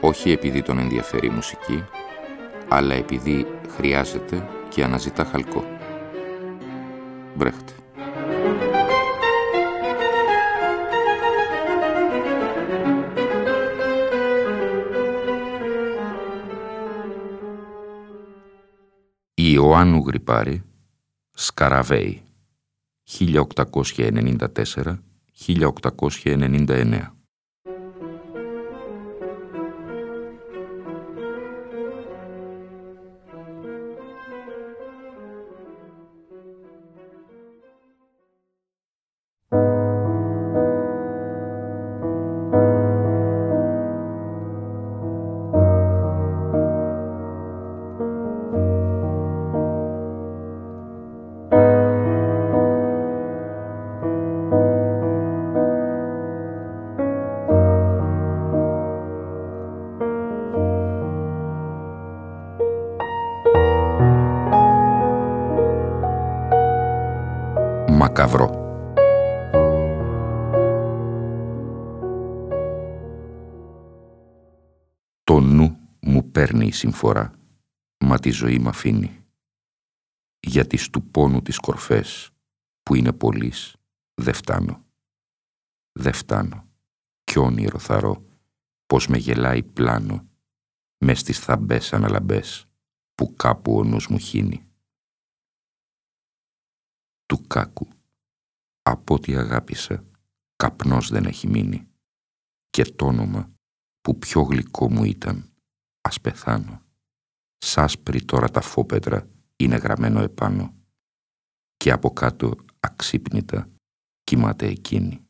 όχι επειδή τον ενδιαφέρει η μουσική, αλλά επειδή χρειάζεται και αναζητά χαλκό. Μπρέχτε. Η Ιωάννου Γρυπάρη, Σκαραβέη, 1894-1899 μακαβρό. Το νου μου παίρνει η συμφορά, μα τη ζωή μ' αφήνει. Γιατί στου πόνου τις κορφές, που είναι πολλής, δε φτάνω. Δε φτάνω. Κι όνειρο θαρώ, πως με γελάει πλάνο, μες στις θαμπές αναλαμπές, που κάπου ο νους μου χύνει. Του κάκου από ό,τι αγάπησα, καπνός δεν έχει μείνει. Και το όνομα που πιο γλυκό μου ήταν, ας πεθάνω. Σάσπρι τώρα τα φόπετρα είναι γραμμένο επάνω. Και από κάτω αξύπνητα κοιμάται εκείνη,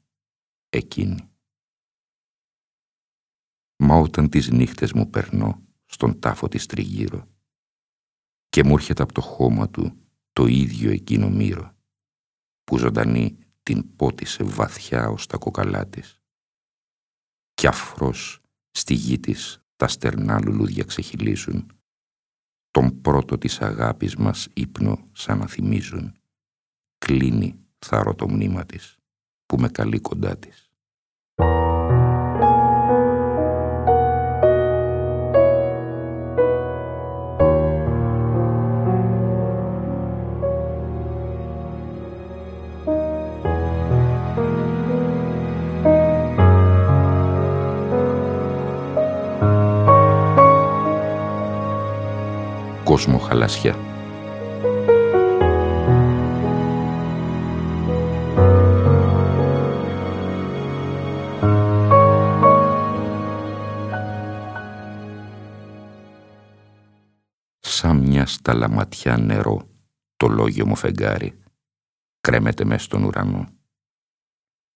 εκείνη. Μα όταν τις νύχτες μου περνώ στον τάφο της τριγύρω και μου έρχεται από το χώμα του το ίδιο εκείνο μύρο που ζωντανή την πότισε βαθιά ως τα κοκαλά της. Κι αφρός στη γη της τα στερνά λουλούδια ξεχυλίζουν. Τον πρώτο της αγάπης μας ύπνο σαν να θυμίζουν. Κλείνει θάρρο το μνήμα της που με καλεί κοντά της. Κόσμο χαλασιά. Σαν μια σταλαματιά νερό το λόγιο μου φεγγάρι κρέμεται μες στον ουρανό.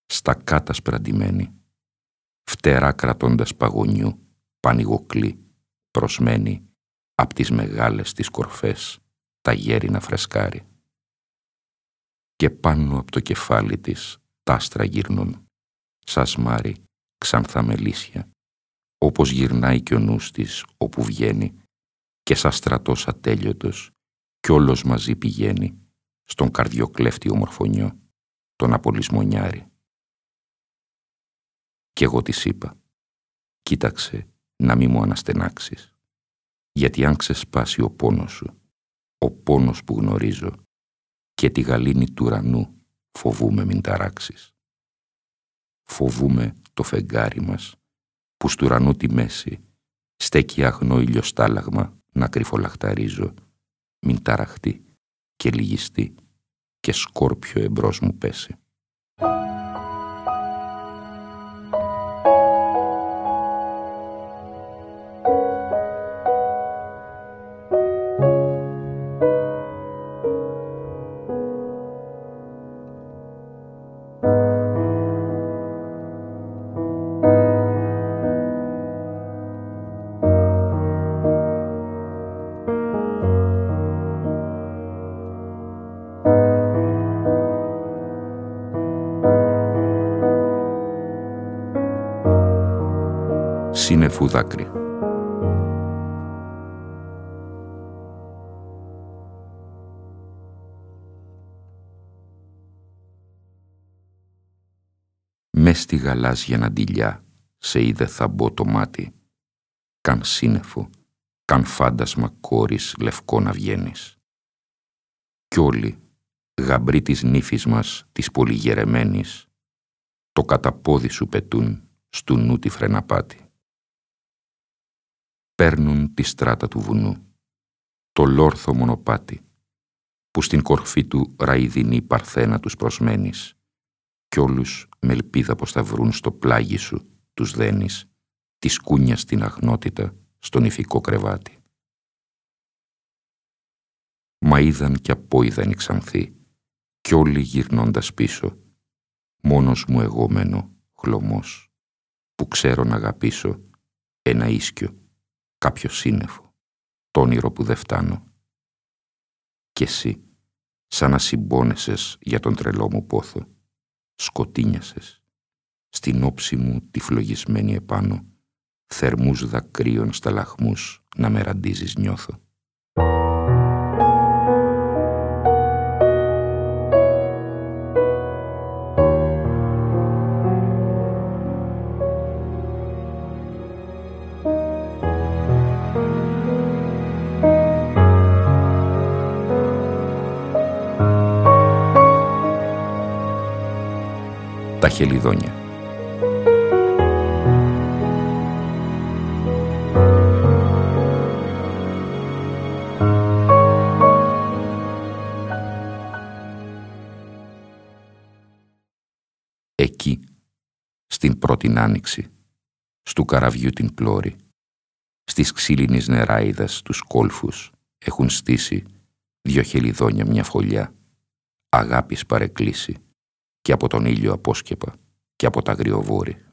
Στα κάτα σπραντημένη, φτερά κρατώντας παγωνιού, πανηγοκλή, προσμένη απ' τις μεγάλες τις κορφές τα γέρινα φρεσκάρι. Και πάνω από το κεφάλι της τα άστρα γυρνούν, σας μάρι ξανθά μελίσια, όπως γυρνάει και ο νους της όπου βγαίνει και σαν στρατός ατέλειωτος κι όλος μαζί πηγαίνει στον καρδιοκλέφτη ομορφωνιό, τον απολυσμονιάρη. Κι εγώ της είπα, κοίταξε να μη μου αναστενάξεις γιατί αν ξεσπάσει ο πόνος σου, ο πόνος που γνωρίζω και τη γαλήνη του ουρανού φοβούμε μην ταράξεις. Φοβούμε το φεγγάρι μας που στου ουρανού τη μέση στέκει αγνό ηλιοστάλαγμα να κρυφολαχταρίζω μην ταραχτεί και λυγιστεί και σκόρπιο εμπρός μου πέσει. Σύννεφου δάκρυ. Μες στη γαλάζια ναντιλιά σε είδε θα μπω το μάτι, καν σύννεφο, καν φάντασμα κόρης λευκό να βγαίνεις. Κι όλοι, γαμπροί της νύφης μας, της πολυγερεμένης, το καταπόδι σου πετούν στου νου τη φρεναπάτη. Παίρνουν τη στράτα του βουνού, το λόρθο μονοπάτι, που στην κορφή του ραϊδινή παρθένα τους προσμένεις, κι όλους με ελπίδα πως θα βρουν στο πλάγι σου τους δένεις, τη σκούνια στην αγνότητα, στον ηφικό κρεβάτι. Μα είδαν κι απόειδαν οι ξανθοί, κι όλοι γυρνώντας πίσω, μόνος μου εγώ μένω, χλωμός, που ξέρω να αγαπήσω ένα ίσκιο, κάποιο σύννεφο, το όνειρο που δεν φτάνω. Κι εσύ, σαν να συμπόνεσες για τον τρελό μου πόθο, σκοτίνιασες, στην όψη μου τη φλογισμένη επάνω, θερμούς δακρύων στα λαχμούς να με ραντίζεις νιώθω. Τα χελιδόνια στην πρώτη άνοιξη, στου καραβιού την πλώρη, στις ξύλινης νεράιδας τους κόλφους έχουν στήσει δυο χελιδόνια μια φωλιά, αγάπης παρεκκλήσει και από τον ήλιο απόσκεπα και από τα αγριοβόρη.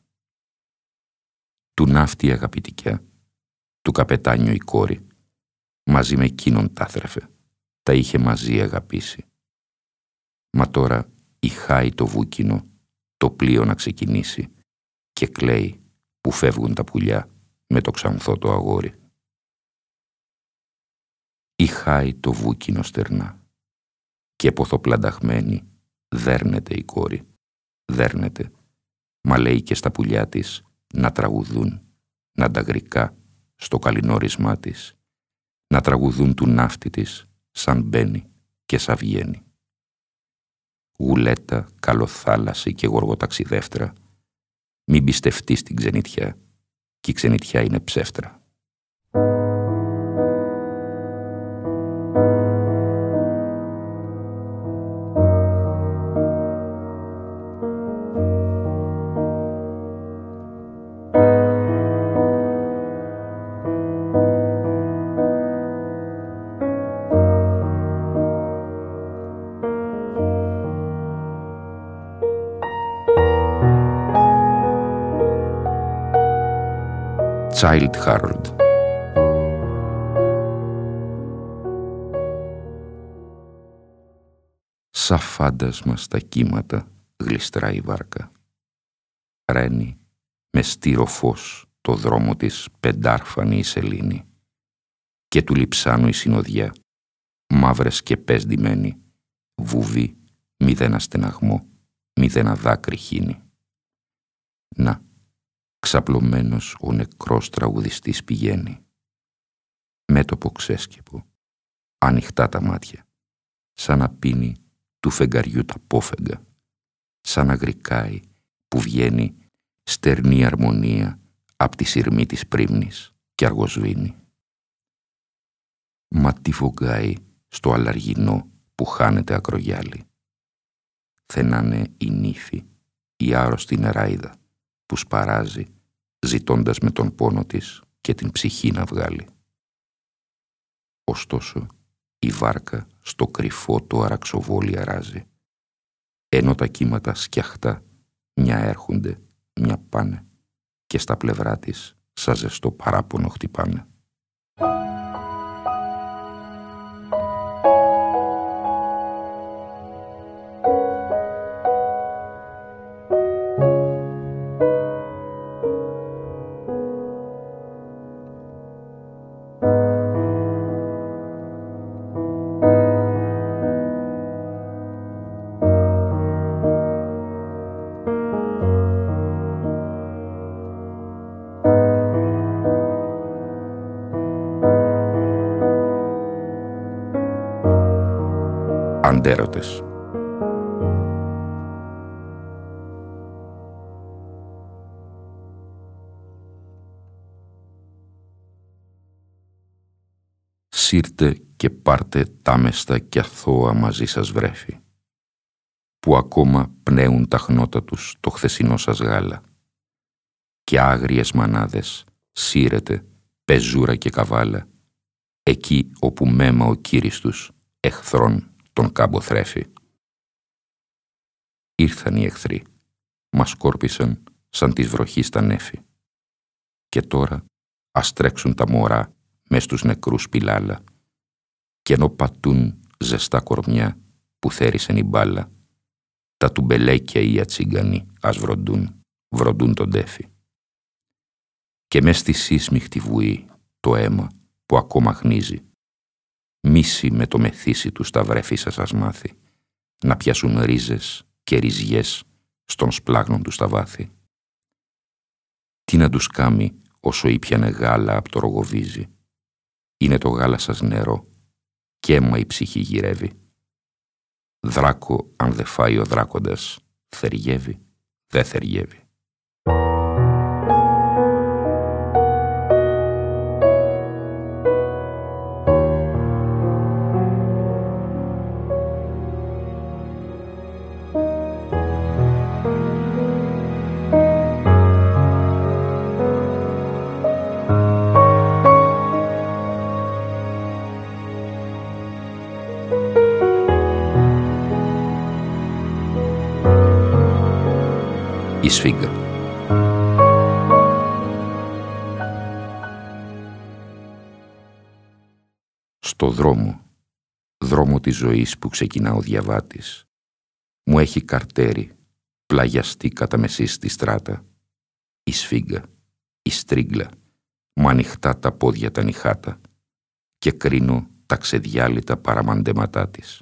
Του ναύτη αγαπητικιά, του καπετάνιου η κόρη, μαζί με εκείνον τα θρεφε, τα είχε μαζί αγαπήσει. Μα τώρα ηχάει το βούκινο, το πλοίο να ξεκινήσει και κλαίει που φεύγουν τα πουλιά με το ξανθό το αγόρι. Ηχάει το βούκινο στερνά και ποθοπλανταχμένη δέρνεται η κόρη, δέρνεται, μα λέει και στα πουλιά της να τραγουδούν, να τα γρικά στο καλινόρισμά της, να τραγουδούν του ναύτη της σαν μπαίνει και σαν βγαίνει. Γουλέτα, καλοθάλασση και γοργοταξιδεύτρα μην πιστευτεί στην ξενιτιά και η ξενιτιά είναι ψεύτρα. Child Harold. Σα φάντασμα στα κύματα γλιστρά η βάρκα. Ρένει με στήρο φως το δρόμο της πεντάρφανη η σελήνη και του λιψάνου η συνοδιά, μαύρες και πες ντυμένη, βουβή, μηδένα στεναγμό, μηδένα δάκρυ χύνει. Να, ξαπλωμένος ο νεκρός τραγουδιστής πηγαίνει. Μέτωπο ξέσκεπο, ανοιχτά τα μάτια, σαν να πίνει του φεγγαριού τα πόφεγγα, σαν να γρικάει που βγαίνει στερνή αρμονία απ' τη σειρμή της πρίμνης και αργοσβήνει. Μα τι φωγκάει στο αλαργινό που χάνεται ακρογιάλι. Θενάνε η νύφη, η άρρωστη νεράιδα, που σπαράζει, ζητώντας με τον πόνο της και την ψυχή να βγάλει. Ωστόσο, η βάρκα στο κρυφό το αραξοβόλι αράζει, ενώ τα κύματα σκιαχτά μια έρχονται, μια πάνε και στα πλευρά της σαν ζεστό παράπονο χτυπάνε. Αντέρωτες. Σύρτε και πάρτε τάμεστα και αθώα μαζί σας βρέφη, που ακόμα πνέουν τα χνότα τους το χθεσινό σας γάλα, και άγριες μανάδες σύρετε πεζούρα και καβάλα, εκεί όπου μέμα ο κύρις τους εχθρών τον κάμπο θρέφει. Ήρθαν οι εχθροί, μας σκόρπισαν σαν της βροχής τα νέφη. Και τώρα ας τρέξουν τα μωρά μες στους νεκρούς πιλάλα και ενώ πατούν ζεστά κορμιά που θέρισαν η μπάλα τα τουμπελέκια ή οι ατσίγκανοι ας βροντούν, βροντούν τον τέφι. Και μες στη σύσμιχτη βουή το αίμα που ακόμα χνίζει μίση με το μεθύσι του στα βρέφη σας σας μάθει να πιάσουν ρίζες και ριζιές στον σπλάγνον του στα βάθη. Τι να τους κάμει όσο ήπιανε γάλα από το ρογοβίζι είναι το γάλα σας νερό και αίμα η ψυχή γυρεύει. Δράκο αν δε φάει ο δράκοντας, θεριεύει, δε θεριεύει. Σφίγγα. Στο δρόμο, δρόμο της ζωής που ξεκινά ο διαβάτης, μου έχει καρτέρι, πλαγιαστεί κατά μεσή στη στράτα, η σφίγγα, η στρίγκλα, μου ανοιχτά τα πόδια τα νυχάτα και κρίνω τα ξεδιάλυτα παραμαντέματά της.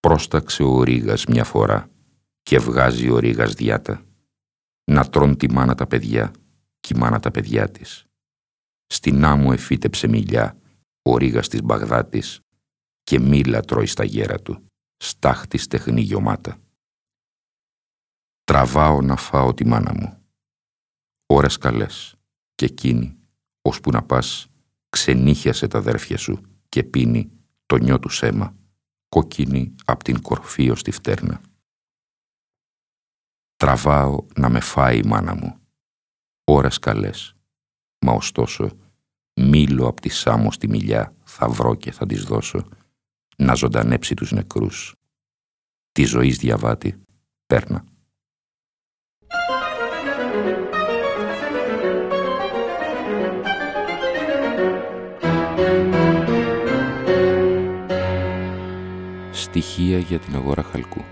Πρόσταξε ο Ρήγας μια φορά και βγάζει ο Ρήγας διάτα να τρών τη μάνα τα παιδιά και η μάνα τα παιδιά της. Στην άμμο εφύτεψε μιλιά ο Ρήγας της Μπαγδάτης και μίλα τρώει στα γέρα του, στάχτη στεχνή γιωμάτα. Τραβάω να φάω τη μάνα μου. Ώρες καλές και εκείνη, ώσπου να πας, ξενύχιασε τα αδέρφια σου και πίνει το νιό του σέμα, κόκκινη απ' την κορφή ως τη φτέρνα. Τραβάω να με φάει η μάνα μου. Ώρες καλές. Μα ωστόσο, μήλο απ' τη Σάμο στη μιλιά θα βρω και θα της δώσω να ζωντανέψει τους νεκρούς. Τη ζωής διαβάτη, πέρνα. Στοιχεία για την αγορά χαλκού.